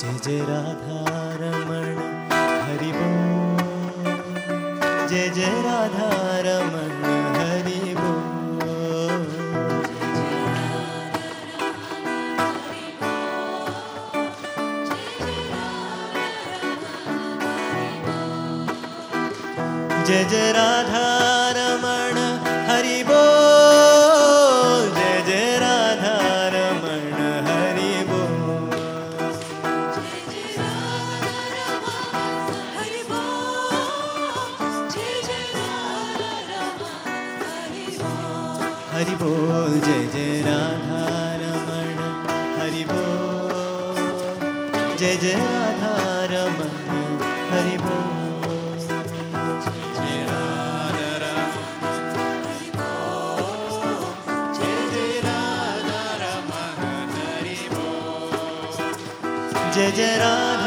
जय जय राधारमण हरि बोल। जय जय राधारमण हरि बोल। जय जय राधारमण हरि बोल जय जय राधारमण हरि बोल। जय जय राधारमण हरि बोल। जय जय राधा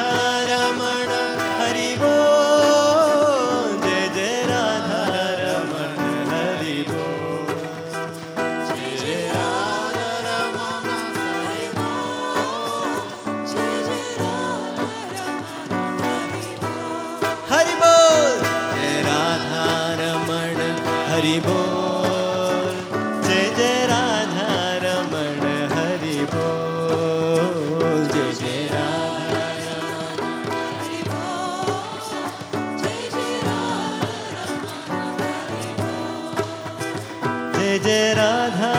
रमण हरि बोल। जय जय राधा रमण हरि बोल। जय जय जय जय राधा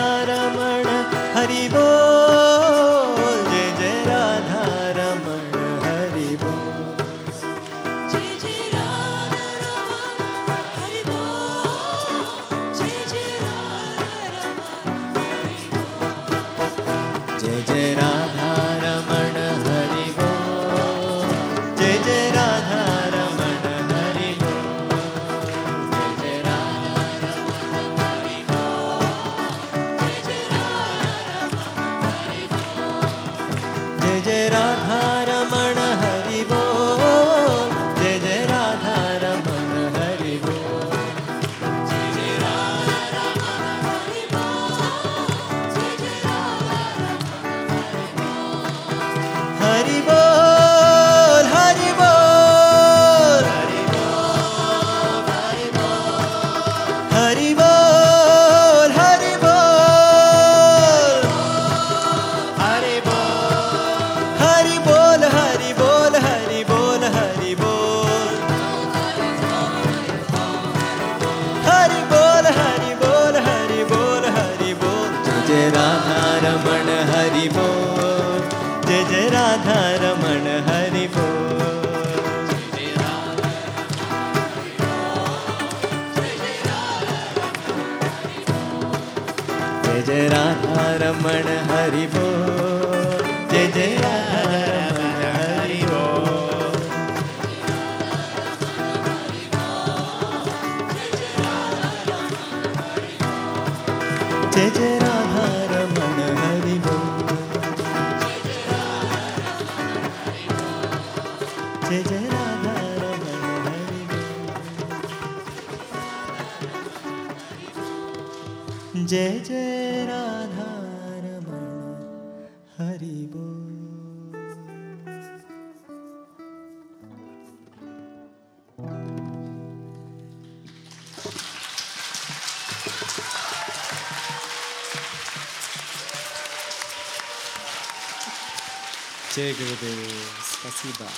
जय जय राधा रमण हरि बोल जय जय राधा रमण हरि बोल जय जय राधा रमण हरि बोल जय जय जय जय राधा रमण हरि बोल जय गुरुदेव спасибо